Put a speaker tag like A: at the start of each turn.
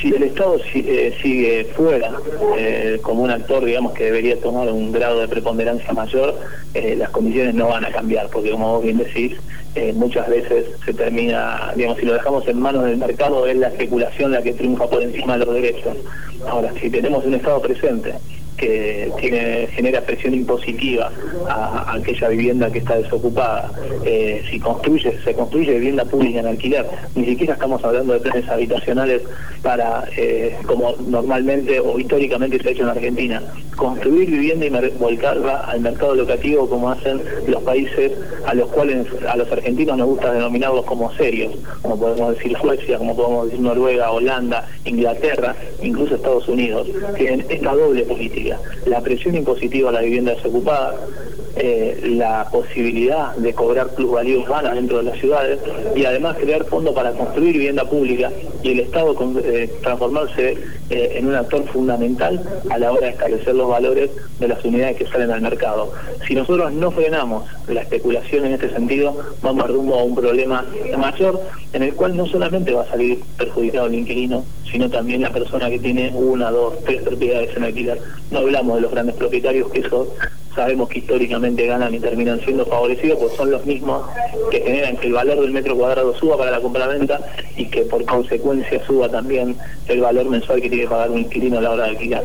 A: si el Estado eh, sigue fuera eh, como un actor, digamos, que debería tomar un grado de preponderancia mayor, eh, las condiciones no van a cambiar, porque como vos bien decís, muchas veces se termina, digamos, si lo dejamos en manos del mercado, es la especulación la que triunfa por encima de los derechos. Ahora, si tenemos un Estado presente, que genera presión impositiva a, aquella vivienda que está desocupada. Eh, si construye, se construye vivienda pública en alquiler, ni siquiera estamos hablando de planes habitacionales para, eh, como normalmente o históricamente se ha hecho en Argentina, construir vivienda y volcarla al mercado locativo como hacen los países a los cuales a los argentinos nos gusta denominarlos como serios, como podemos decir Suecia, como podemos decir Noruega, Holanda, Inglaterra, incluso Estados Unidos, tienen esta doble política la presión impositiva a la vivienda desocupada, eh, la posibilidad de cobrar plusvalía urbana dentro de las ciudades y además crear fondos para construir vivienda pública y el Estado eh, transformarse eh, en un actor fundamental a la hora de establecer los valores de las unidades que salen al mercado. Si nosotros no frenamos la especulación en este sentido, vamos rumbo a un problema mayor en el cual no solamente va a salir perjudicado el inquilino, sino también la persona que tiene una, dos, tres propiedades en alquiler. No hablamos de los grandes propietarios que eso sabemos que históricamente ganan y terminan siendo favorecidos, pues son los mismos que generan que el valor del metro cuadrado suba para la compra-venta y que por consecuencia suba también el valor mensual que tiene que pagar un inquilino a la hora de alquilar.